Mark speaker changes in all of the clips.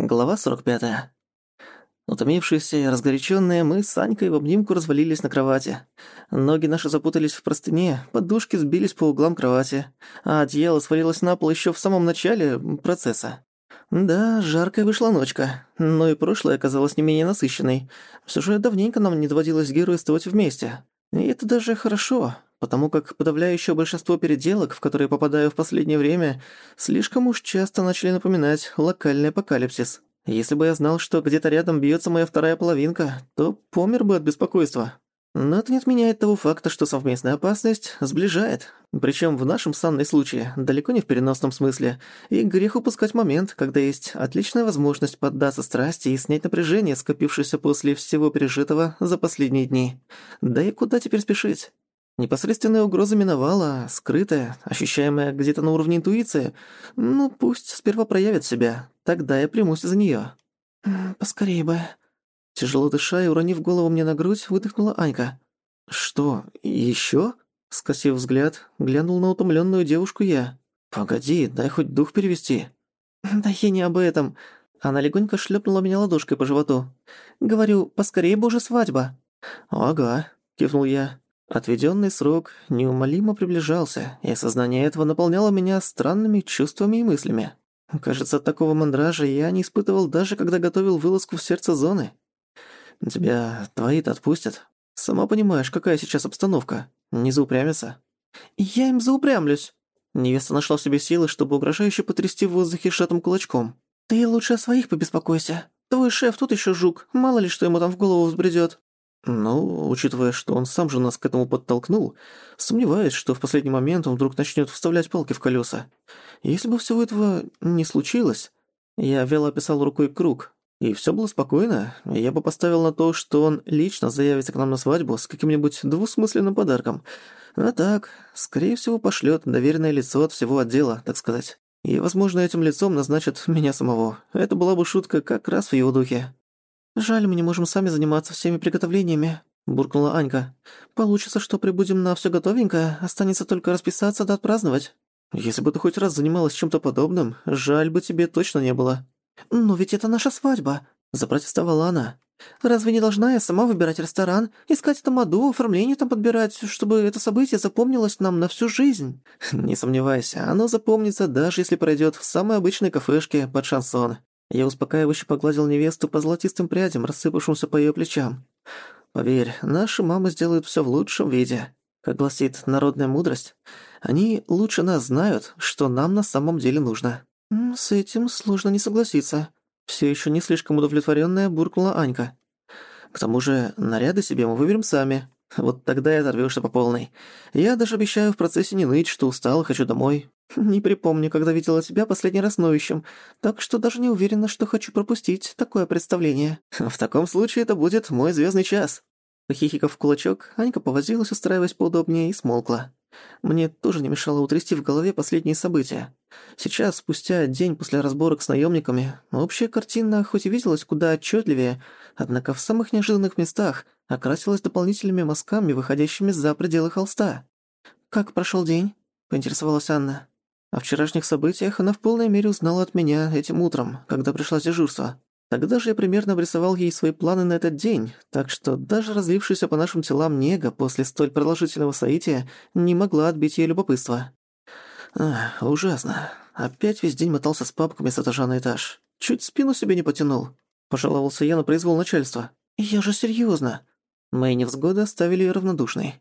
Speaker 1: Глава 45. Утомившиеся и разгоряченные, мы с Санькой в обнимку развалились на кровати. Ноги наши запутались в простыне, подушки сбились по углам кровати, а одеяло свалилось на пол еще в самом начале процесса. Да, жаркая вышла ночка, но и прошлое оказалось не менее насыщенной. Всё же давненько нам не доводилось геройствовать вместе. И это даже хорошо, потому как подавляющее большинство переделок, в которые попадаю в последнее время, слишком уж часто начали напоминать локальный апокалипсис. Если бы я знал, что где-то рядом бьется моя вторая половинка, то помер бы от беспокойства. Но это не отменяет того факта, что совместная опасность сближает. Причем в нашем санной случае, далеко не в переносном смысле. И грех упускать момент, когда есть отличная возможность поддаться страсти и снять напряжение, скопившееся после всего пережитого за последние дни. Да и куда теперь спешить? Непосредственная угроза миновала, скрытая, ощущаемая где-то на уровне интуиции. Ну, пусть сперва проявит себя, тогда я примусь за неё. «Поскорее бы». Тяжело дыша и уронив голову мне на грудь, выдохнула Анька. «Что, ещё?» Скосив взгляд, глянул на утомлённую девушку я. «Погоди, дай хоть дух перевести». «Да я не об этом». Она легонько шлёпнула меня ладошкой по животу. «Говорю, поскорее бы уже свадьба». «Ага», — кивнул я. Отведенный срок неумолимо приближался, и осознание этого наполняло меня странными чувствами и мыслями. Кажется, такого мандража я не испытывал даже, когда готовил вылазку в сердце зоны. Тебя твои-то отпустят. Сама понимаешь, какая сейчас обстановка. Не заупрямиться. Я им заупрямлюсь. Невеста нашла в себе силы, чтобы угрожающе потрясти в воздухе шатым кулачком. Ты лучше о своих побеспокойся. Твой шеф тут еще жук, мало ли что ему там в голову взбредет. Ну, учитывая, что он сам же нас к этому подтолкнул, сомневаюсь, что в последний момент он вдруг начнет вставлять палки в колеса. Если бы всего этого не случилось, я вяло описал рукой круг, и все было спокойно, я бы поставил на то, что он лично заявится к нам на свадьбу с каким-нибудь двусмысленным подарком. А так, скорее всего, пошлет доверенное лицо от всего отдела, так сказать. И, возможно, этим лицом назначат меня самого. Это была бы шутка как раз в его духе. «Жаль, мы не можем сами заниматься всеми приготовлениями», – буркнула Анька. «Получится, что прибудем на всё готовенькое, останется только расписаться да отпраздновать». «Если бы ты хоть раз занималась чем-то подобным, жаль бы тебе точно не было». «Но ведь это наша свадьба», – запротестовала она. «Разве не должна я сама выбирать ресторан, искать тамаду, оформление там подбирать, чтобы это событие запомнилось нам на всю жизнь?» «Не сомневайся, оно запомнится, даже если пройдёт в самой обычной кафешке под шансон. Я успокаивающе погладил невесту по золотистым прядям, рассыпавшимся по её плечам. «Поверь, наши мамы сделают всё в лучшем виде. Как гласит народная мудрость, они лучше нас знают, что нам на самом деле нужно». «С этим сложно не согласиться», — всё ещё не слишком удовлетворённая буркнула Анька. «К тому же наряды себе мы выберем сами. Вот тогда и оторвёшься по полной. Я даже обещаю в процессе не ныть, что устал хочу домой. Не припомню, когда видела тебя последний раз ноющим, так что даже не уверена, что хочу пропустить такое представление. В таком случае это будет мой звездный час. Хихикав в кулачок, Анька повозилась, устраиваясь поудобнее, и смолкла. Мне тоже не мешало утрясти в голове последние события. Сейчас, спустя день после разборок с наемниками, общая картина хоть и виделась куда отчетливее, однако в самых неожиданных местах окрасилась дополнительными мазками, выходящими за пределы холста. «Как прошел день?» — поинтересовалась Анна. О вчерашних событиях она в полной мере узнала от меня этим утром, когда пришла с дежурства. Тогда же я примерно обрисовал ей свои планы на этот день, так что даже разлившаяся по нашим телам нега после столь продолжительного соития не могла отбить ей любопытство. Ах, ужасно. Опять весь день мотался с папками с этажа на этаж. Чуть спину себе не потянул. Пожаловался я на произвол начальства. «Я же серьёзно». Мои невзгоды оставили её равнодушной.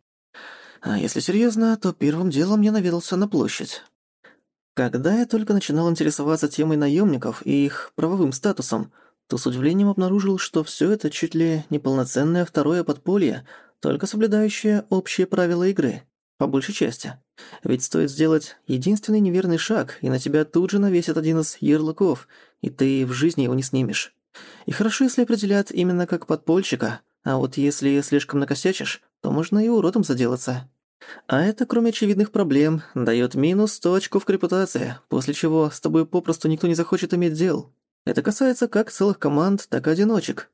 Speaker 1: А если серьёзно, то первым делом я наведался на площадь. Когда я только начинал интересоваться темой наемников и их правовым статусом, то с удивлением обнаружил, что все это чуть ли не полноценное второе подполье, только соблюдающее общие правила игры, по большей части. Ведь стоит сделать единственный неверный шаг, и на тебя тут же навесят один из ярлыков, и ты в жизни его не снимешь. И хорошо, если определят именно как подпольщика, а вот если слишком накосячишь, то можно и уродом заделаться. А это, кроме очевидных проблем, даёт минус 100 очков к репутации, после чего с тобой попросту никто не захочет иметь дел. Это касается как целых команд, так и одиночек.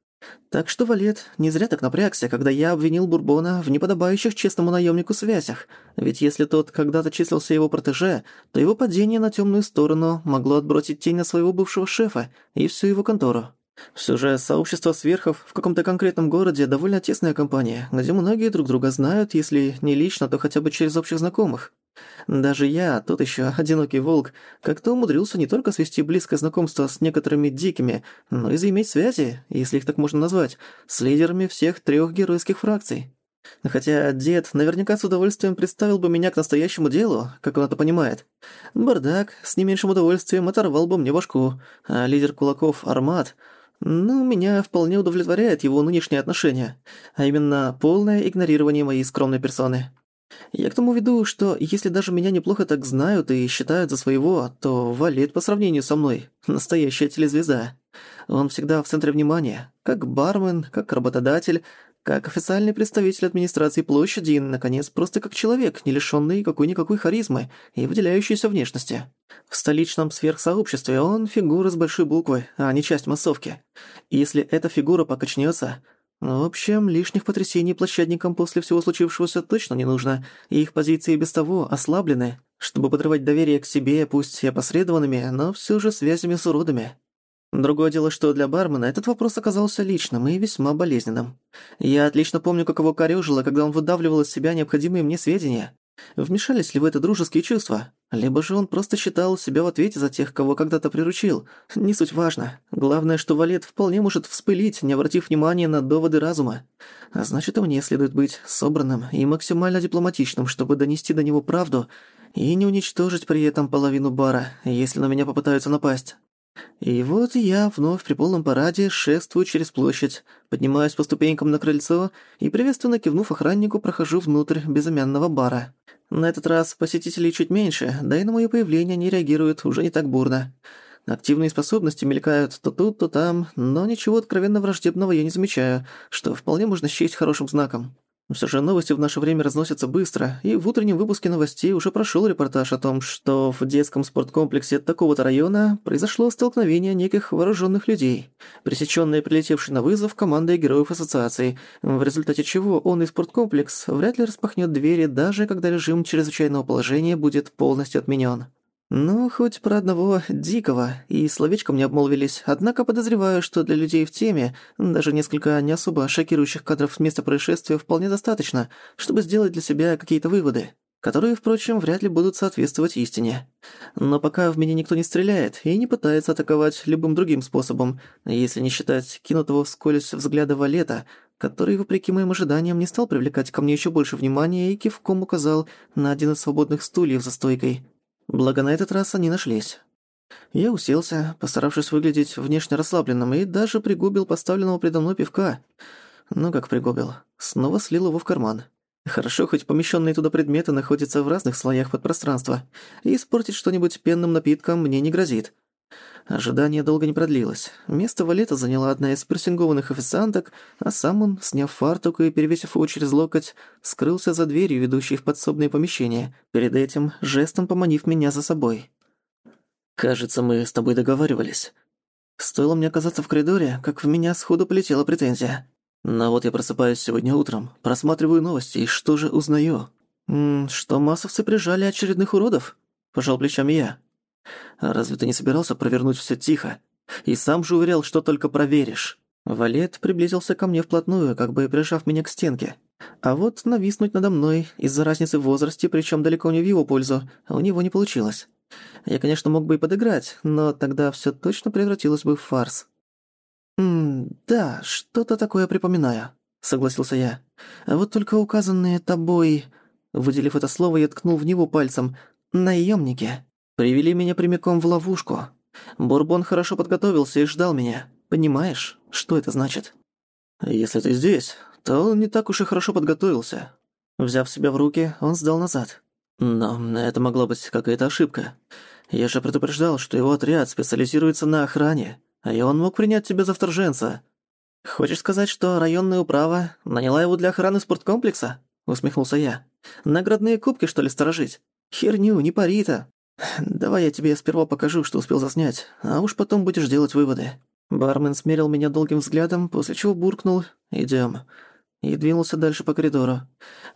Speaker 1: Так что Валет не зря так напрягся, когда я обвинил Бурбона в неподобающих честному наемнику связях. Ведь если тот когда-то числился его протеже, то его падение на темную сторону могло отбросить тень на своего бывшего шефа и всю его контору. Все же сообщество сверхов в каком-то конкретном городе довольно тесная компания, где многие друг друга знают, если не лично, то хотя бы через общих знакомых. Даже я, тот еще одинокий волк, как-то умудрился не только свести близкое знакомство с некоторыми дикими, но и заиметь связи, если их так можно назвать, с лидерами всех трех геройских фракций. Хотя дед наверняка с удовольствием представил бы меня к настоящему делу, как он это понимает. Бардак с не меньшим удовольствием оторвал бы мне башку, а лидер кулаков Армат... Ну, меня вполне удовлетворяет его нынешнее отношение, а именно полное игнорирование моей скромной персоны. Я к тому веду, что если даже меня неплохо так знают и считают за своего, то Валет по сравнению со мной – настоящая телезвезда. Он всегда в центре внимания, как бармен, как работодатель, как официальный представитель администрации площади и, наконец, просто как человек, не лишённый какой-никакой харизмы и выделяющейся внешности. В столичном сверхсообществе он фигура с большой буквы, а не часть массовки. Если эта фигура покачнётся, в общем, лишних потрясений площадникам после всего случившегося точно не нужно, и их позиции без того ослаблены, чтобы подрывать доверие к себе, пусть и опосредованными, но всё же связями с уродами. Другое дело, что для бармена этот вопрос оказался личным и весьма болезненным. Я отлично помню, как его корёжило, когда он выдавливал из себя необходимые мне сведения. Вмешались ли в это дружеские чувства? Либо же он просто считал себя в ответе за тех, кого когда-то приручил. Не суть важно. Главное, что Валет вполне может вспылить, не обратив внимания на доводы разума. А значит, и мне следует быть собранным и максимально дипломатичным, чтобы донести до него правду и не уничтожить при этом половину бара, если на меня попытаются напасть. И вот я вновь при полном параде шествую через площадь, поднимаюсь по ступенькам на крыльцо и, приветственно кивнув охраннику, прохожу внутрь безымянного бара. На этот раз посетителей чуть меньше, да и на моё появление они реагируют уже не так бурно. Активные способности мелькают то тут, то там, но ничего откровенно враждебного я не замечаю, что вполне можно счесть хорошим знаком. Все же новости в наше время разносятся быстро, и в утреннем выпуске новостей уже прошел репортаж о том, что в детском спорткомплексе такого-то района произошло столкновение неких вооруженных людей, пресечённые прилетевшей на вызов командой героев ассоциации, в результате чего он и спорткомплекс вряд ли распахнет двери, даже когда режим чрезвычайного положения будет полностью отменен. Ну, хоть про одного дикого, и словечком не обмолвились, однако подозреваю, что для людей в теме даже несколько не особо шокирующих кадров с места происшествия вполне достаточно, чтобы сделать для себя какие-то выводы, которые, впрочем, вряд ли будут соответствовать истине. Но пока в меня никто не стреляет и не пытается атаковать любым другим способом, если не считать кинутого вскользь взгляда Валета, который, вопреки моим ожиданиям, не стал привлекать ко мне ещё больше внимания и кивком указал на один из свободных стульев за стойкой – Благо на этот раз они нашлись. Я уселся, постаравшись выглядеть внешне расслабленным, и даже пригубил поставленного предо мной пивка. Ну как пригубил. Снова слил его в карман. Хорошо, хоть помещенные туда предметы находятся в разных слоях подпространства, и испортить что-нибудь пенным напитком мне не грозит. Ожидание долго не продлилось. Место валета заняла одна из персингованных официанток, а сам он, сняв фартук и перевесив его через локоть, скрылся за дверью, ведущей в подсобное помещение, перед этим жестом поманив меня за собой. «Кажется, мы с тобой договаривались». Стоило мне оказаться в коридоре, как в меня сходу полетела претензия. Но вот я просыпаюсь сегодня утром, просматриваю новости, и что же узнаю? Что массовцы прижали очередных уродов? Пожал плечами я. Разве ты не собирался провернуть все тихо? И сам же уверял, что только проверишь. Валет приблизился ко мне вплотную, как бы прижав меня к стенке. А вот нависнуть надо мной из-за разницы в возрасте, причем далеко не в его пользу, у него не получилось. Я, конечно, мог бы и подыграть, но тогда все точно превратилось бы в фарс. «М да, что-то такое припоминаю», — согласился я. «А вот только указанные тобой...» Выделив это слово, я ткнул в него пальцем. «Наёмники». Привели меня прямиком в ловушку. Бурбон хорошо подготовился и ждал меня. Понимаешь, что это значит? Если ты здесь, то он не так уж и хорошо подготовился. Взяв себя в руки, он сдал назад. Но это могла быть какая-то ошибка. Я же предупреждал, что его отряд специализируется на охране, а и он мог принять тебя за вторженца. Хочешь сказать, что районная управа наняла его для охраны спорткомплекса? Усмехнулся я. Наградные кубки, что ли, сторожить? Херню, не пари-то. «Давай я тебе сперва покажу, что успел заснять, а уж потом будешь делать выводы». Бармен смерил меня долгим взглядом, после чего буркнул «Идём» и двинулся дальше по коридору.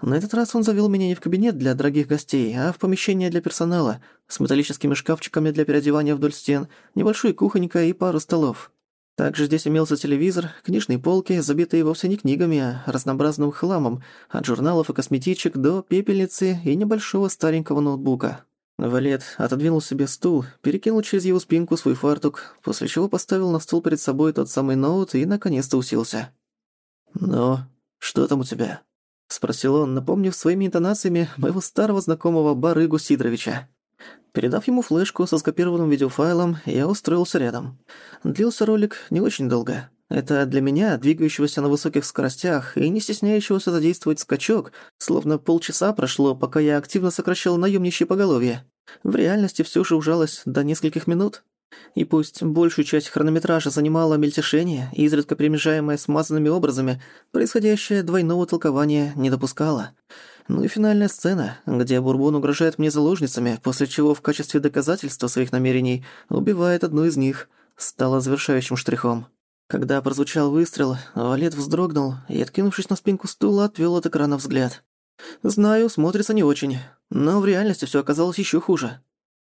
Speaker 1: На этот раз он завёл меня не в кабинет для дорогих гостей, а в помещение для персонала с металлическими шкафчиками для переодевания вдоль стен, небольшой кухонька и пару столов. Также здесь имелся телевизор, книжные полки, забитые вовсе не книгами, а разнообразным хламом, от журналов и косметичек до пепельницы и небольшого старенького ноутбука. Валет отодвинул себе стул, перекинул через его спинку свой фартук, после чего поставил на стол перед собой тот самый ноут и наконец-то уселся. «Ну, что там у тебя?» — спросил он, напомнив своими интонациями моего старого знакомого Барыгу Сидоровича. Передав ему флешку со скопированным видеофайлом, я устроился рядом. Длился ролик не очень долго. Это для меня, двигающегося на высоких скоростях и не стесняющегося задействовать скачок, словно полчаса прошло, пока я активно сокращал наёмничье поголовье. В реальности всё же ужалось до нескольких минут. И пусть большую часть хронометража занимало мельтешение, изредка перемежаемое смазанными образами, происходящее двойного толкования не допускало. Ну и финальная сцена, где Бурбон угрожает мне заложницами, после чего в качестве доказательства своих намерений убивает одну из них, стала завершающим штрихом. Когда прозвучал выстрел, Валет вздрогнул и, откинувшись на спинку стула, отвёл от экрана взгляд. Знаю, смотрится не очень, но в реальности всё оказалось ещё хуже.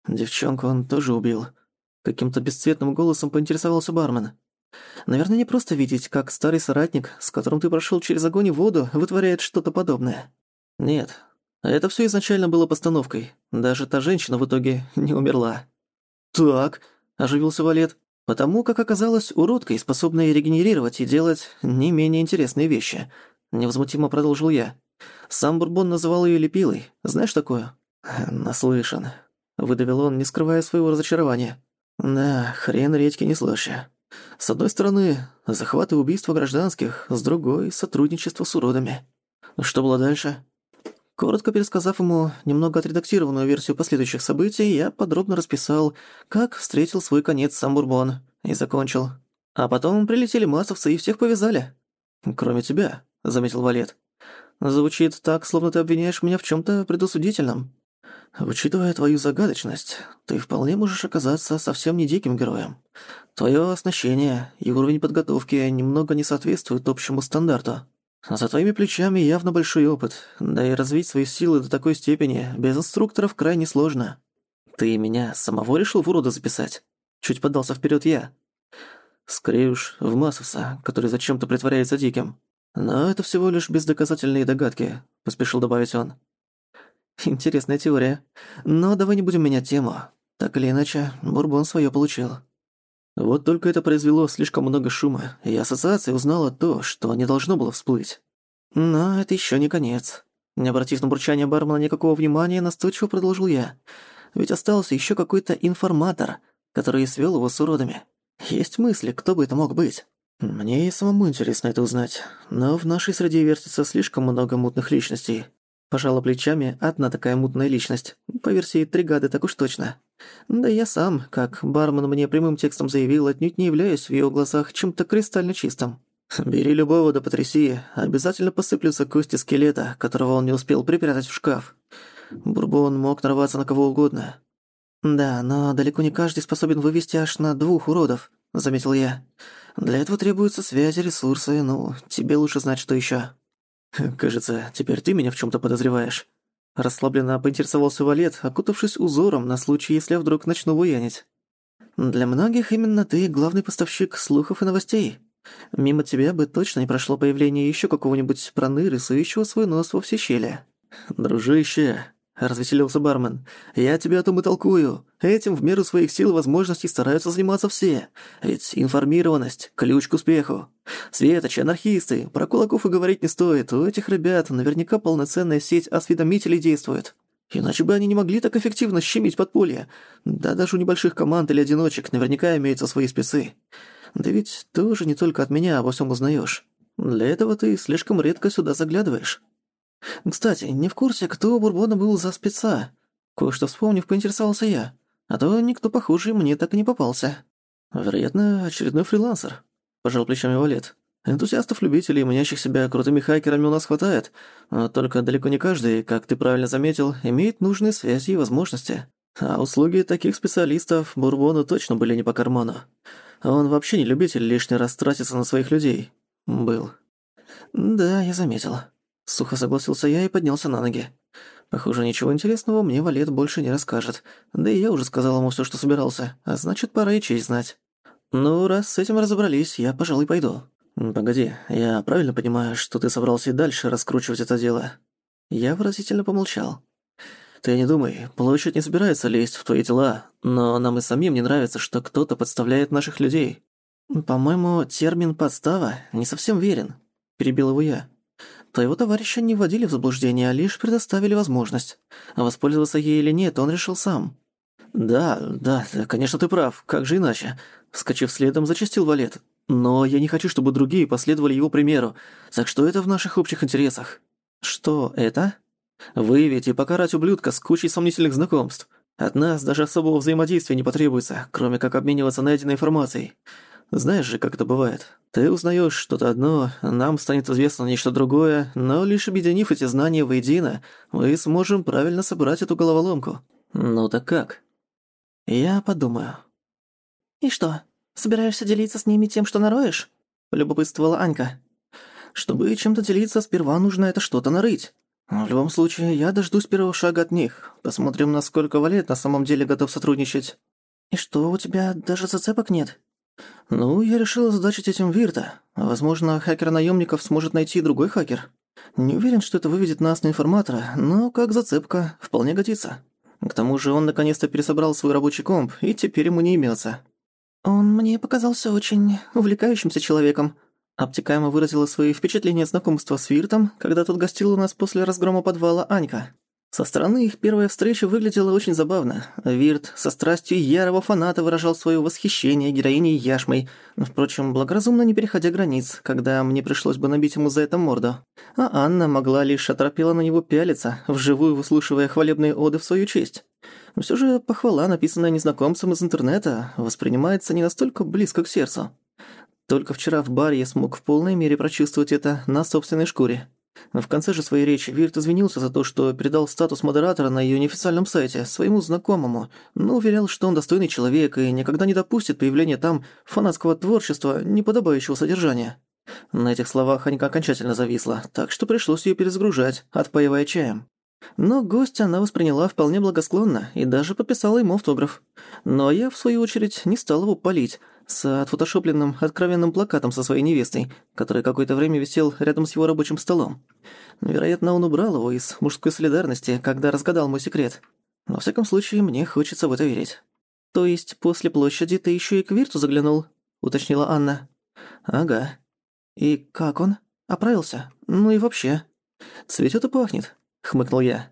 Speaker 1: Девчонку он тоже убил. Каким-то бесцветным голосом поинтересовался бармен. Наверное, не просто видеть, как старый соратник, с которым ты прошёл через огонь и воду, вытворяет что-то подобное. Нет, это всё изначально было постановкой. Даже та женщина в итоге не умерла. «Так», — оживился Валет, Потому как оказалась уродкой, способной регенерировать и делать не менее интересные вещи. Невозмутимо продолжил я. Сам Бурбон называл её лепилой. Знаешь такое? Наслышан. Выдавил он, не скрывая своего разочарования. Да, хрен редьки не слаще. С одной стороны, захват и убийство гражданских, с другой — сотрудничество с уродами. Что было дальше? Коротко пересказав ему немного отредактированную версию последующих событий, я подробно расписал, как встретил свой конец сам Бурбон, и закончил. А потом прилетели массовцы и всех повязали. «Кроме тебя», — заметил Валет. «Звучит так, словно ты обвиняешь меня в чем то предосудительном. Учитывая твою загадочность, ты вполне можешь оказаться совсем не диким героем. Твое оснащение и уровень подготовки немного не соответствуют общему стандарту». За твоими плечами явно большой опыт, да и развить свои силы до такой степени без инструкторов крайне сложно. Ты меня самого решил в урода записать? Чуть подался вперед я. Скорее уж, в Массовса, который зачем-то притворяется диким. Но это всего лишь бездоказательные догадки, поспешил добавить он. Интересная теория. Но давай не будем менять тему. Так или иначе, Бурбон своё получил. Вот только это произвело слишком много шума, и ассоциация узнала то, что не должно было всплыть. Но это еще не конец. Не обратив на бурчание бармена никакого внимания, настойчиво продолжил я. Ведь остался еще какой-то информатор, который свел его с уродами. Есть мысли, кто бы это мог быть. Мне и самому интересно это узнать, но в нашей среде вертится слишком много мутных личностей. Пожала плечами одна такая мутная личность. По версии Тригады так уж точно. Да я сам, как бармен мне прямым текстом заявил, отнюдь не являюсь в его глазах чем-то кристально чистым. Бери любого да потряси, обязательно посыплются кости скелета, которого он не успел припрятать в шкаф. Бурбон мог нарваться на кого угодно. «Да, но далеко не каждый способен вывести аж на двух уродов», — заметил я. «Для этого требуются связи, ресурсы, ну, тебе лучше знать, что ещё». «Кажется, теперь ты меня в чем то подозреваешь». Расслабленно поинтересовался Валет, окутавшись узором на случай, если я вдруг начну буянить. «Для многих именно ты главный поставщик слухов и новостей. Мимо тебя бы точно не прошло появление еще какого-нибудь проныры, сующего свой нос во все щели». «Дружище, развеселился бармен. «Я тебе о том и толкую. Этим в меру своих сил и возможностей стараются заниматься все. Ведь информированность – ключ к успеху. Светочи, анархисты, про кулаков и говорить не стоит. У этих ребят наверняка полноценная сеть осведомителей действует. Иначе бы они не могли так эффективно щемить подполье. Да даже у небольших команд или одиночек наверняка имеются свои спецы. Да ведь тоже не только от меня обо всем узнаешь. Для этого ты слишком редко сюда заглядываешь». Кстати, не в курсе, кто у Бурбона был за спеца. Кое-что вспомнив, поинтересовался я. А то никто похожий мне так и не попался. Вероятно, очередной фрилансер. Пожал плечами Валет. Энтузиастов-любителей, манящих себя крутыми хайкерами у нас хватает, но только далеко не каждый, как ты правильно заметил, имеет нужные связи и возможности. А услуги таких специалистов Бурбону точно были не по карману. Он вообще не любитель лишний раз тратиться на своих людей. Был. Да, я заметил. Сухо согласился я и поднялся на ноги. Похоже, ничего интересного мне Валет больше не расскажет. Да и я уже сказал ему всё, что собирался, а значит, пора и честь знать. Ну, раз с этим разобрались, я, пожалуй, пойду. Погоди, я правильно понимаю, что ты собрался и дальше раскручивать это дело? Я выразительно помолчал. Ты не думай, площадь не собирается лезть в твои дела, но нам и самим не нравится, что кто-то подставляет наших людей. По-моему, термин «подстава» не совсем верен, перебил его я. Твоего товарища не вводили в заблуждение, а лишь предоставили возможность. А воспользоваться ей или нет, он решил сам. «Да, да, конечно, ты прав. Как же иначе?» Вскочив следом, зачастил Валет. «Но я не хочу, чтобы другие последовали его примеру. Так что это в наших общих интересах». «Что это?» «Выявить и покарать ублюдка с кучей сомнительных знакомств. От нас даже особого взаимодействия не потребуется, кроме как обмениваться найденной информацией. Знаешь же, как это бывает. Ты узнаешь что-то одно, нам станет известно нечто другое, но лишь объединив эти знания воедино, мы сможем правильно собрать эту головоломку. Ну так как? Я подумаю. И что, собираешься делиться с ними тем, что нароешь? Полюбопытствовала Анька. Чтобы чем-то делиться, сперва нужно это что-то нарыть. В любом случае, я дождусь первого шага от них. Посмотрим, насколько Валет на самом деле готов сотрудничать. И что, у тебя даже зацепок нет? «Ну, я решил задачить этим Вирта. Возможно, хакер-наемников сможет найти другой хакер. Не уверен, что это выведет нас на информатора, но как зацепка вполне годится. К тому же он наконец-то пересобрал свой рабочий комп, и теперь ему не имется. «Он мне показался очень увлекающимся человеком», обтекаемо выразила свои впечатления знакомства с Виртом, когда тот гостил у нас после разгрома подвала Анька. Со стороны их первая встреча выглядела очень забавно. Вирт со страстью ярого фаната выражал свое восхищение героиней Яшмой, впрочем, благоразумно не переходя границ, когда мне пришлось бы набить ему за это морду. А Анна могла лишь оторопела на него пялиться, вживую выслушивая хвалебные оды в свою честь. Все же похвала, написанная незнакомцем из интернета, воспринимается не настолько близко к сердцу. Только вчера в баре я смог в полной мере прочувствовать это на собственной шкуре. В конце же своей речи Вирт извинился за то, что передал статус модератора на ее неофициальном сайте своему знакомому, но уверял, что он достойный человек и никогда не допустит появления там фанатского творчества, неподобающего содержания. На этих словах Анька окончательно зависла, так что пришлось ее перезагружать, отпаивая чаем. Но гостя она восприняла вполне благосклонно и даже подписала ему автограф. Но я, в свою очередь, не стал его палить, с отфотошопленным откровенным плакатом со своей невестой, который какое-то время висел рядом с его рабочим столом. Вероятно, он убрал его из мужской солидарности, когда разгадал мой секрет. Но, во всяком случае, мне хочется в это верить. «То есть после площади ты еще и к Вирту заглянул?» — уточнила Анна. «Ага. И как он? Оправился? Ну и вообще?» «Цветёт и пахнет», — хмыкнул я.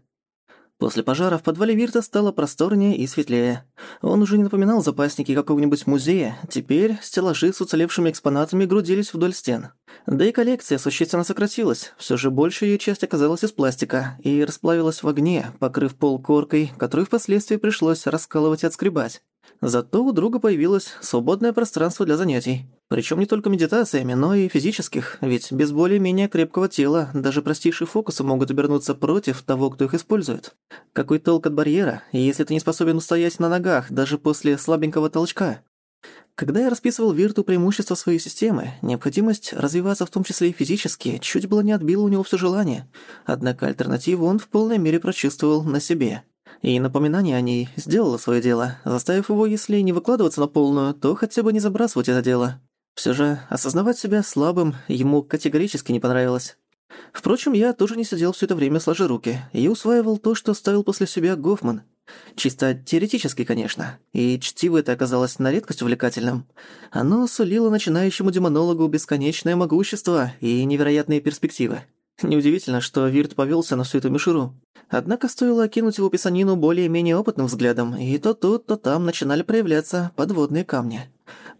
Speaker 1: После пожара в подвале Вирта стало просторнее и светлее. Он уже не напоминал запасники какого-нибудь музея, теперь стеллажи с уцелевшими экспонатами грудились вдоль стен. Да и коллекция существенно сократилась, все же большая ее часть оказалась из пластика и расплавилась в огне, покрыв пол коркой, которую впоследствии пришлось раскалывать и отскребать. Зато у друга появилось свободное пространство для занятий. Причем не только медитациями, но и физических, ведь без более-менее крепкого тела даже простейшие фокусы могут обернуться против того, кто их использует. Какой толк от барьера, если ты не способен устоять на ногах даже после слабенького толчка? Когда я расписывал Вирту преимущества своей системы, необходимость развиваться в том числе и физически чуть было не отбила у него все желание. Однако альтернативу он в полной мере прочувствовал на себе. И напоминание о ней сделало свое дело, заставив его, если не выкладываться на полную, то хотя бы не забрасывать это дело. Все же осознавать себя слабым ему категорически не понравилось. Впрочем, я тоже не сидел все это время сложа руки и усваивал то, что оставил после себя Гофман. Чисто теоретически, конечно, и чтиво это оказалось на редкость увлекательным. Оно сулило начинающему демонологу бесконечное могущество и невероятные перспективы. Неудивительно, что Вирт повелся на всю эту мишуру. Однако стоило окинуть его писанину более-менее опытным взглядом, и то тут, то там начинали проявляться подводные камни.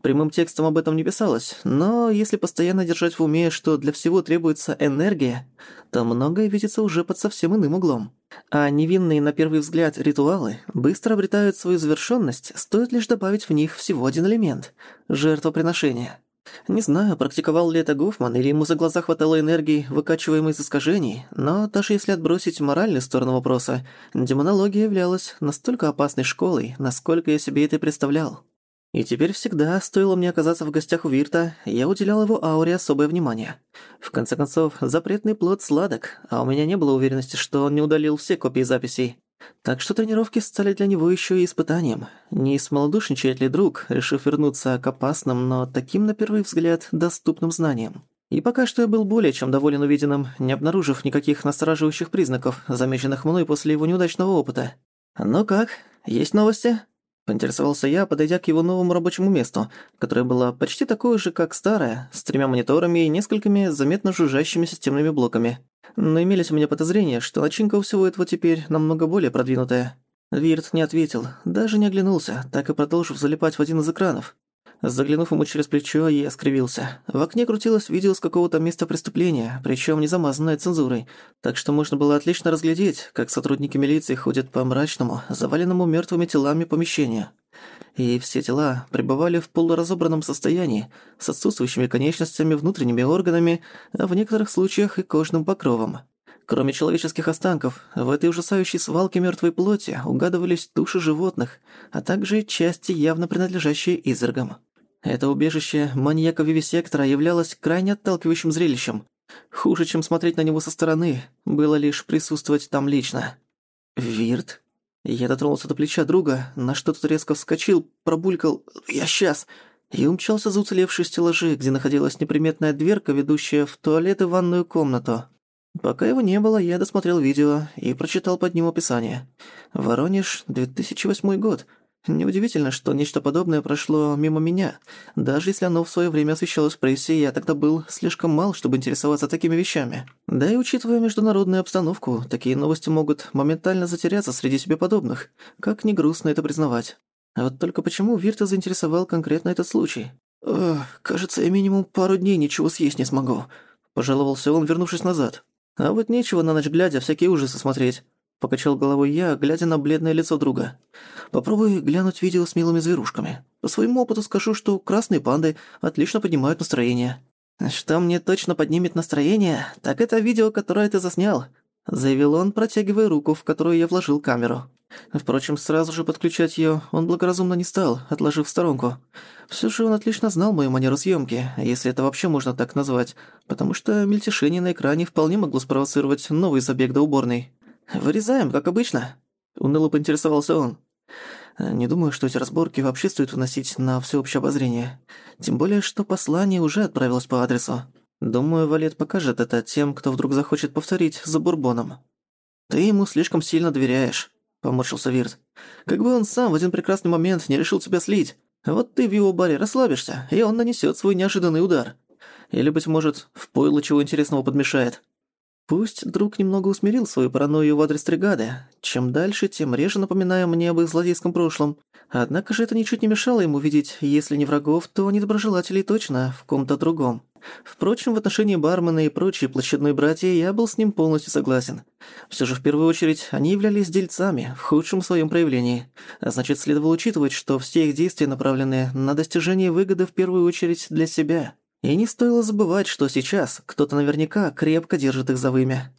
Speaker 1: Прямым текстом об этом не писалось, но если постоянно держать в уме, что для всего требуется энергия, то многое видится уже под совсем иным углом. А невинные на первый взгляд ритуалы быстро обретают свою завершенность, стоит лишь добавить в них всего один элемент – жертвоприношение. Не знаю, практиковал ли это Гофман, или ему за глаза хватало энергии, выкачиваемой из искажений, но даже если отбросить моральную сторону вопроса, демонология являлась настолько опасной школой, насколько я себе это представлял. И теперь всегда, стоило мне оказаться в гостях у Вирта, я уделял его ауре особое внимание. В конце концов, запретный плод сладок, а у меня не было уверенности, что он не удалил все копии записей. Так что тренировки стали для него еще и испытанием. Не смолодушничает ли друг, решив вернуться к опасным, но таким, на первый взгляд, доступным знаниям. И пока что я был более чем доволен увиденным, не обнаружив никаких настораживающих признаков, замеченных мной после его неудачного опыта. «Ну как, есть новости?» Поинтересовался я, подойдя к его новому рабочему месту, которое было почти такое же, как старое, с тремя мониторами и несколькими заметно жужжащими системными блоками. Но имелись у меня подозрения, что начинка у всего этого теперь намного более продвинутая. Вирт не ответил, даже не оглянулся, так и продолжив залипать в один из экранов. Заглянув ему через плечо, я скривился. В окне крутилось видео с какого-то места преступления, причём не замазанное цензурой, так что можно было отлично разглядеть, как сотрудники милиции ходят по мрачному, заваленному мёртвыми телами помещению. И все тела пребывали в полуразобранном состоянии, с отсутствующими конечностями, внутренними органами, а в некоторых случаях и кожным покровом. Кроме человеческих останков, в этой ужасающей свалке мёртвой плоти угадывались души животных, а также части, явно принадлежащие изергам. Это убежище маньяка-вивисектора являлось крайне отталкивающим зрелищем. Хуже, чем смотреть на него со стороны, было лишь присутствовать там лично. «Вирт?» Я дотронулся до плеча друга, на что тот резко вскочил, пробулькал «Я сейчас!» и умчался за уцелевшие стеллажи, где находилась неприметная дверка, ведущая в туалет и ванную комнату. Пока его не было, я досмотрел видео и прочитал под ним описание. «Воронеж, 2008 год. Неудивительно, что нечто подобное прошло мимо меня. Даже если оно в свое время освещалось в прессе, я тогда был слишком мал, чтобы интересоваться такими вещами. Да и учитывая международную обстановку, такие новости могут моментально затеряться среди себе подобных. Как ни грустно это признавать. А вот только почему Вирта заинтересовал конкретно этот случай? «Ох, кажется, я минимум пару дней ничего съесть не смогу», – пожаловался он, вернувшись назад. «А вот нечего на ночь глядя всякие ужасы смотреть. Покачал головой я, глядя на бледное лицо друга. «Попробуй глянуть видео с милыми зверушками. По своему опыту скажу, что красные панды отлично поднимают настроение». «Что мне точно поднимет настроение, так это видео, которое ты заснял», заявил он, протягивая руку, в которую я вложил камеру. Впрочем, сразу же подключать её он благоразумно не стал, отложив в сторонку. Всё же он отлично знал мою манеру съёмки, если это вообще можно так назвать, потому что мельтешение на экране вполне могло спровоцировать новый забег до уборной. «Вырезаем, как обычно», — уныло поинтересовался он. «Не думаю, что эти разборки вообще стоит выносить на всеобщее обозрение. Тем более, что послание уже отправилось по адресу. Думаю, Валет покажет это тем, кто вдруг захочет повторить за Бурбоном». «Ты ему слишком сильно доверяешь», — поморщился Вирт. «Как бы он сам в один прекрасный момент не решил тебя слить. Вот ты в его баре расслабишься, и он нанесет свой неожиданный удар. Или, быть может, в пойло чего интересного подмешает». Пусть друг немного усмирил свою паранойю в адрес Тригады. Чем дальше, тем реже напоминая мне об их злодейском прошлом. Однако же это ничуть не мешало ему видеть, если не врагов, то недоброжелателей точно в ком-то другом. Впрочем, в отношении бармена и прочие площадной братья я был с ним полностью согласен. Все же в первую очередь они являлись дельцами в худшем своем проявлении. А значит, следовало учитывать, что все их действия направлены на достижение выгоды в первую очередь для себя. И не стоило забывать, что сейчас кто-то наверняка крепко держит их за вымя.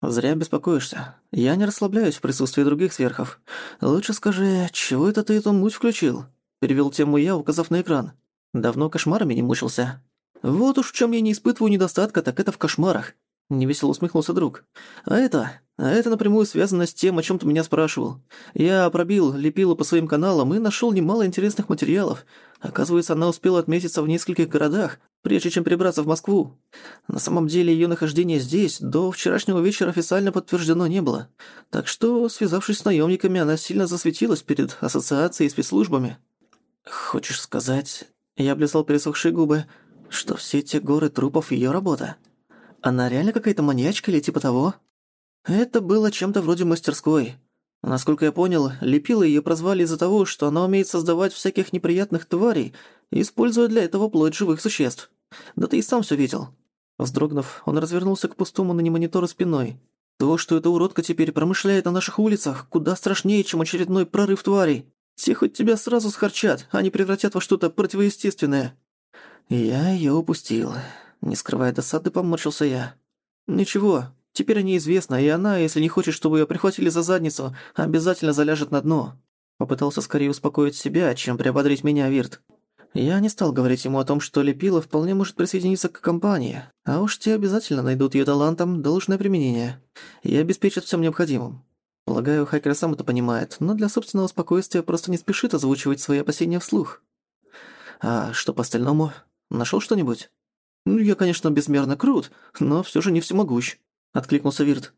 Speaker 1: «Зря беспокоишься. Я не расслабляюсь в присутствии других сверхов. Лучше скажи, чего это ты эту муть включил?» Перевел тему я, указав на экран. «Давно кошмарами не мучился». «Вот уж в чем я не испытываю недостатка, так это в кошмарах», — невесело усмехнулся друг. «А это... А это напрямую связано с тем, о чем ты меня спрашивал. Я пробил лепилу по своим каналам и нашел немало интересных материалов. Оказывается, она успела отметиться в нескольких городах, прежде чем перебраться в Москву. На самом деле ее нахождение здесь до вчерашнего вечера официально подтверждено не было. Так что, связавшись с наемниками, она сильно засветилась перед ассоциацией и спецслужбами. «Хочешь сказать...» Я облизал пересохшие губы, что все те горы трупов ее работа. Она реально какая-то маньячка или типа того? Это было чем-то вроде мастерской. Насколько я понял, лепила ее прозвали из-за того, что она умеет создавать всяких неприятных тварей, используя для этого плоть живых существ. Да ты и сам все видел». Вздрогнув, он развернулся к пустому на монитору спиной. «То, что эта уродка теперь промышляет на наших улицах, куда страшнее, чем очередной прорыв тварей. Те хоть тебя сразу схарчат, а не превратят во что-то противоестественное». «Я ее упустил». Не скрывая досады, поморщился я. «Ничего, Теперь о ней известно, и она, если не хочет, чтобы ее прихватили за задницу, обязательно заляжет на дно. Попытался скорее успокоить себя, чем приободрить меня Вирт. Я не стал говорить ему о том, что Лепила вполне может присоединиться к компании, а уж те обязательно найдут её талантам должное применение и обеспечат всем необходимым. Полагаю, хакер сам это понимает, но для собственного спокойствия просто не спешит озвучивать свои опасения вслух. А что по остальному? Нашёл что-нибудь? Ну, я, конечно, безмерно крут, но всё же не всемогущ, откликнулся Вирт.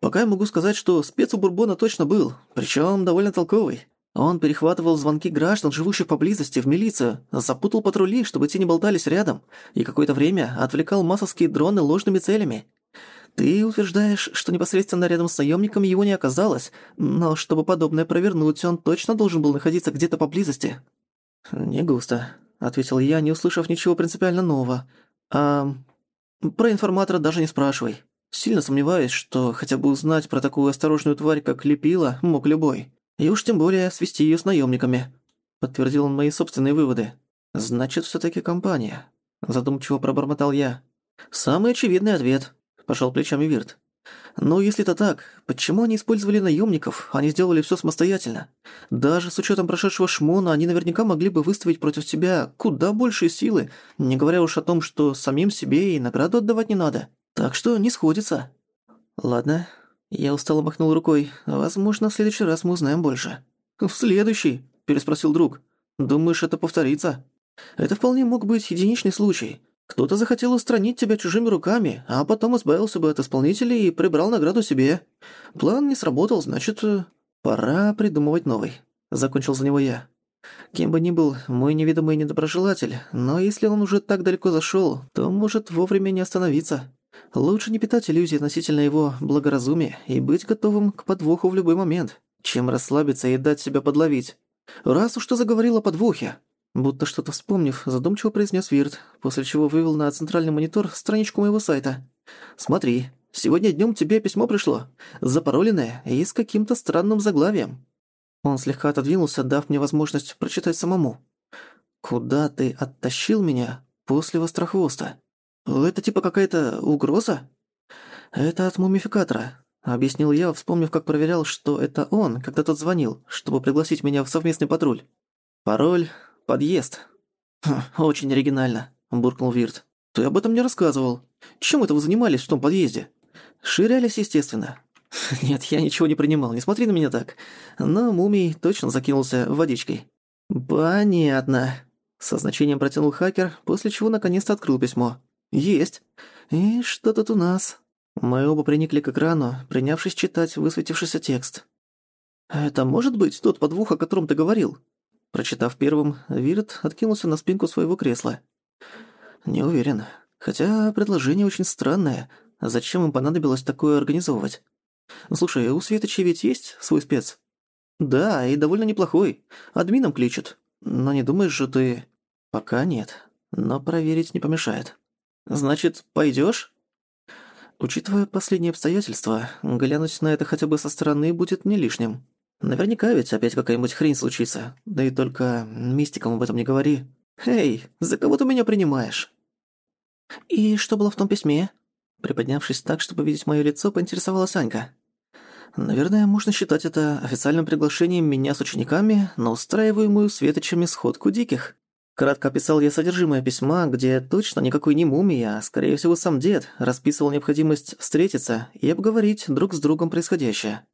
Speaker 1: Пока я могу сказать, что спец у Бурбона точно был, причём довольно толковый. Он перехватывал звонки граждан, живущих поблизости, в милицию, запутал патрули, чтобы те не болтались рядом, и какое-то время отвлекал массовские дроны ложными целями. Ты утверждаешь, что непосредственно рядом с наемником его не оказалось, но чтобы подобное провернуть, он точно должен был находиться где-то поблизости. «Не густо», — ответил я, не услышав ничего принципиально нового. «А про информатора даже не спрашивай. Сильно сомневаюсь, что хотя бы узнать про такую осторожную тварь, как Лепила, мог любой. И уж тем более свести её с наёмниками. Подтвердил он мои собственные выводы. Значит, всё-таки компания. Задумчиво пробормотал я. Самый очевидный ответ. Пожал плечами Вирт. Но если это так, почему они использовали наёмников, а не сделали всё самостоятельно? Даже с учётом прошедшего шмона они наверняка могли бы выставить против тебя куда большие силы, не говоря уж о том, что самим себе и награду отдавать не надо. Так что не сходится. Ладно, я устало махнул рукой. «Возможно, в следующий раз мы узнаем больше». «В следующий?» – переспросил друг. «Думаешь, это повторится?» «Это вполне мог быть единичный случай. Кто-то захотел устранить тебя чужими руками, а потом избавился бы от исполнителей и прибрал награду себе. План не сработал, значит, пора придумывать новый». Закончил за него я. Кем бы ни был мой неведомый недоброжелатель, но если он уже так далеко зашёл, то может вовремя не остановиться. Лучше не питать иллюзий относительно его благоразумия и быть готовым к подвоху в любой момент, чем расслабиться и дать себя подловить. Раз уж ты заговорил о подвохе, будто что-то вспомнив, задумчиво произнес Вирт, после чего вывел на центральный монитор страничку моего сайта. «Смотри, сегодня днем тебе письмо пришло, запароленное и с каким-то странным заглавием». Он слегка отодвинулся, дав мне возможность прочитать самому. «Куда ты оттащил меня после Вострохвоста?» «Это типа какая-то угроза?» «Это от мумификатора», — объяснил я, вспомнив, как проверял, что это он, когда тот звонил, чтобы пригласить меня в совместный патруль. «Пароль — подъезд». Хм, «Очень оригинально», — буркнул Вирт. «Ты об этом не рассказывал. Чем это вы занимались в том подъезде?» «Ширялись, естественно». «Нет, я ничего не принимал, не смотри на меня так. Но мумий точно закинулся водичкой». «Понятно», — со значением протянул хакер, после чего наконец-то открыл письмо. «Есть. И что тут у нас?» Мы оба приникли к экрану, принявшись читать высветившийся текст. «Это может быть тот подвох, о котором ты говорил?» Прочитав первым, Вирт откинулся на спинку своего кресла. «Не уверен. Хотя предложение очень странное. Зачем им понадобилось такое организовывать? Слушай, у Светочи ведь есть свой спец?» «Да, и довольно неплохой. Админом кличет. Но не думаешь же ты...» «Пока нет. Но проверить не помешает». Значит, пойдёшь? Учитывая последние обстоятельства, глянуть на это хотя бы со стороны будет не лишним. Наверняка ведь опять какая-нибудь хрень случится. Да и только мистикам об этом не говори. Эй, за кого ты меня принимаешь? И что было в том письме? Приподнявшись так, чтобы видеть моё лицо, поинтересовалась Анька. Наверное, можно считать это официальным приглашением меня с учениками на устраиваемую светочами сходку диких. Кратко описал я содержимое письма, где точно никакой не мумия, а, скорее всего, сам дед расписывал необходимость встретиться и обговорить друг с другом происходящее.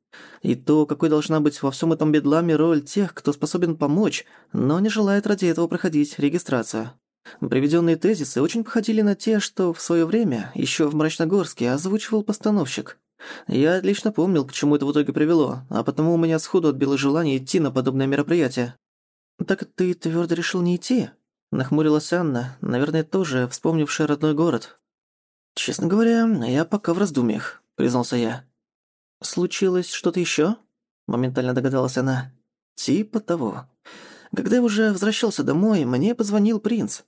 Speaker 1: И то, какой должна быть во всем этом бедламе роль тех, кто способен помочь, но не желает ради этого проходить регистрацию. Приведенные тезисы очень походили на те, что в свое время еще в Мрачногорске озвучивал постановщик. Я отлично помнил, к чему это в итоге привело, а потому у меня сходу отбило желание идти на подобное мероприятие. «Так ты твердо решил не идти?» Нахмурилась Анна, наверное, тоже вспомнившая родной город. «Честно говоря, я пока в раздумьях», — признался я. «Случилось что-то ещё?» — моментально догадалась она. «Типа того. Когда я уже возвращался домой, мне позвонил принц».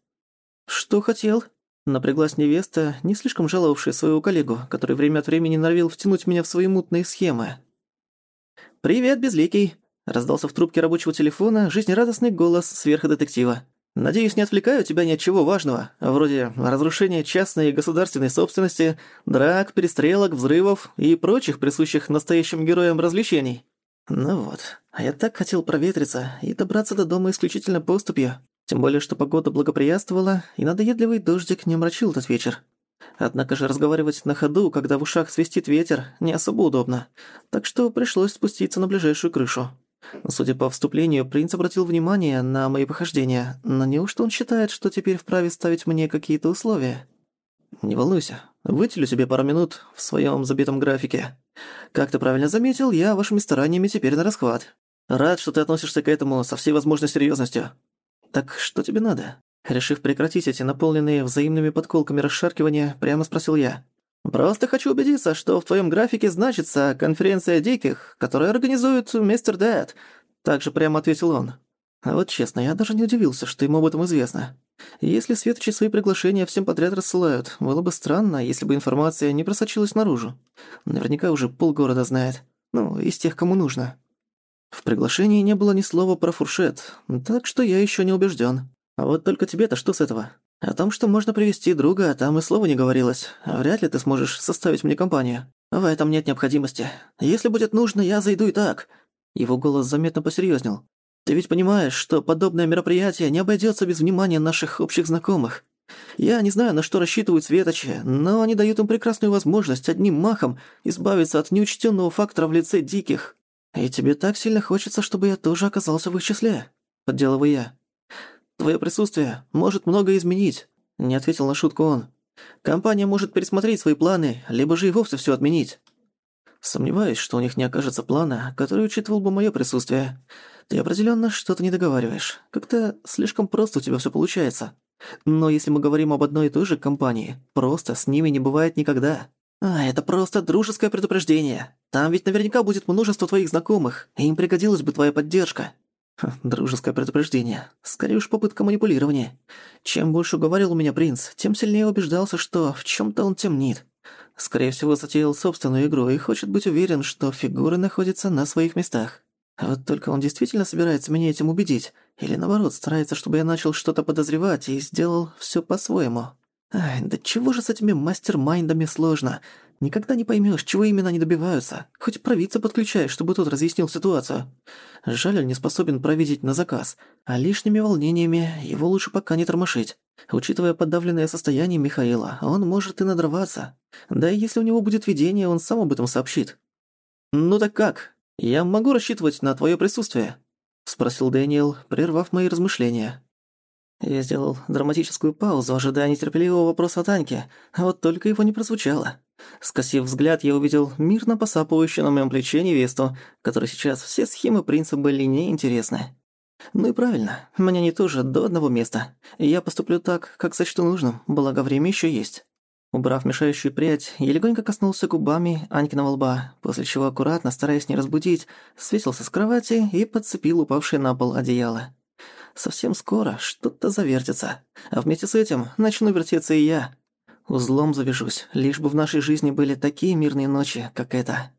Speaker 1: «Что хотел?» — напряглась невеста, не слишком жаловавшая своего коллегу, который время от времени норовил втянуть меня в свои мутные схемы. «Привет, Безликий!» Раздался в трубке рабочего телефона жизнерадостный голос сверхдетектива. «Надеюсь, не отвлекаю тебя ни от чего важного, вроде разрушения частной и государственной собственности, драк, перестрелок, взрывов и прочих присущих настоящим героям развлечений». Ну вот, а я так хотел проветриться и добраться до дома исключительно поступью. Тем более, что погода благоприятствовала, и надоедливый дождик не омрачил этот вечер. Однако же разговаривать на ходу, когда в ушах свистит ветер, не особо удобно. Так что пришлось спуститься на ближайшую крышу. Судя по вступлению, принц обратил внимание на мои похождения, но неужто он считает, что теперь вправе ставить мне какие-то условия? Не волнуйся, выделю себе пару минут в своем забитом графике. Как ты правильно заметил, я вашими стараниями теперь на расхват. Рад, что ты относишься к этому со всей возможной серьезностью. Так что тебе надо? Решив прекратить эти наполненные взаимными подколками расшаркивания, прямо спросил я. «Просто хочу убедиться, что в твоем графике значится конференция диких, которую организует мистер Дэд», — также прямо ответил он. А вот честно, я даже не удивился, что ему об этом известно. Если светочи свои приглашения всем подряд рассылают, было бы странно, если бы информация не просочилась наружу. Наверняка уже полгорода знает. Ну, из тех, кому нужно. В приглашении не было ни слова про фуршет, так что я еще не убежден. А вот только тебе-то что с этого? О том, что можно привести друга, там и слова не говорилось. Вряд ли ты сможешь составить мне компанию. В этом нет необходимости. Если будет нужно, я зайду и так. Его голос заметно посерьезнел. Ты ведь понимаешь, что подобное мероприятие не обойдется без внимания наших общих знакомых. Я не знаю, на что рассчитывают светочи, но они дают им прекрасную возможность одним махом избавиться от неучтенного фактора в лице диких. И тебе так сильно хочется, чтобы я тоже оказался в их числе. Подделываю я. Твое присутствие может многое изменить», — не ответил на шутку он. «Компания может пересмотреть свои планы, либо же и вовсе все отменить». Сомневаюсь, что у них не окажется плана, который учитывал бы мое присутствие. Ты определенно что-то не договариваешь. Как-то слишком просто у тебя все получается. Но если мы говорим об одной и той же компании, просто с ними не бывает никогда. А, это просто дружеское предупреждение. Там ведь наверняка будет множество твоих знакомых, и им пригодилась бы твоя поддержка. Дружеское предупреждение. Скорее уж попытка манипулирования. Чем больше говорил у меня принц, тем сильнее убеждался, что в чем то он темнит. Скорее всего, затеял собственную игру и хочет быть уверен, что фигуры находятся на своих местах. Вот только он действительно собирается меня этим убедить, или наоборот, старается, чтобы я начал что-то подозревать и сделал все по-своему. Ай, да чего же с этими мастер-майндами сложно? Никогда не поймешь, чего именно они добиваются. Хоть провидца подключай, чтобы тот разъяснил ситуацию. Жаль, он не способен провидеть на заказ, а лишними волнениями его лучше пока не тормошить. Учитывая подавленное состояние Михаила, он может и надрываться. Да и если у него будет видение, он сам об этом сообщит. «Ну так как? Я могу рассчитывать на твое присутствие?» — спросил Дэниел, прервав мои размышления. Я сделал драматическую паузу, ожидая нетерпеливого вопроса от Аньки, а вот только его не прозвучало. Скосив взгляд, я увидел мирно посапывающую на моем плече невесту, которой сейчас все схемы принца были неинтересны. Ну и правильно, мне не тоже до одного места. Я поступлю так, как сочту нужным, благо время еще есть. Убрав мешающую прядь, я легонько коснулся губами Анькиного лба, после чего аккуратно, стараясь не разбудить, свесился с кровати и подцепил упавшее на пол одеяло. Совсем скоро что-то завертится, а вместе с этим начну вертеться и я. Узлом завяжусь, лишь бы в нашей жизни были такие мирные ночи, как эта.